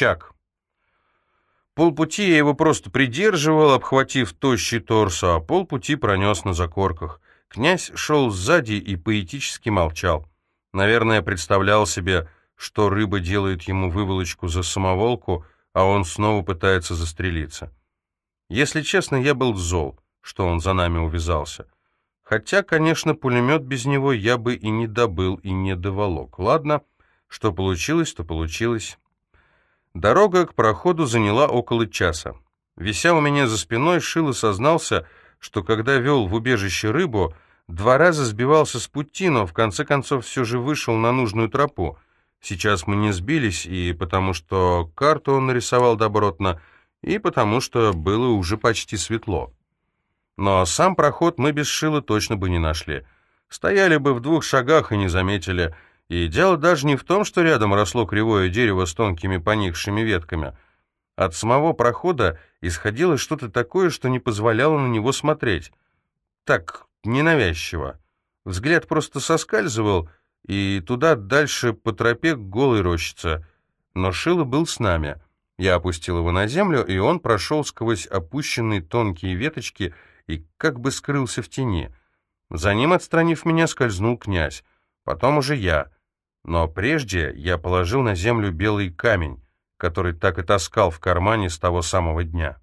рычаг. Полпути я его просто придерживал, обхватив тощий торс, а полпути пронес на закорках. Князь шел сзади и поэтически молчал. Наверное, представлял себе, что рыба делает ему выволочку за самоволку, а он снова пытается застрелиться. Если честно, я был зол, что он за нами увязался. Хотя, конечно, пулемет без него я бы и не добыл, и не доволок. Ладно, что получилось, то получилось. Дорога к проходу заняла около часа. Вися у меня за спиной, Шило сознался, что когда вел в убежище рыбу, два раза сбивался с пути, но в конце концов все же вышел на нужную тропу. Сейчас мы не сбились, и потому что карту он нарисовал добротно, и потому что было уже почти светло. Но сам проход мы без Шила точно бы не нашли. Стояли бы в двух шагах и не заметили — и дело даже не в том, что рядом росло кривое дерево с тонкими поникшими ветками. От самого прохода исходило что-то такое, что не позволяло на него смотреть. Так, ненавязчиво. Взгляд просто соскальзывал, и туда дальше по тропе к голой рощице. Но Шило был с нами. Я опустил его на землю, и он прошел сквозь опущенные тонкие веточки и как бы скрылся в тени. За ним, отстранив меня, скользнул князь. Потом уже я — но прежде я положил на землю белый камень, который так и таскал в кармане с того самого дня.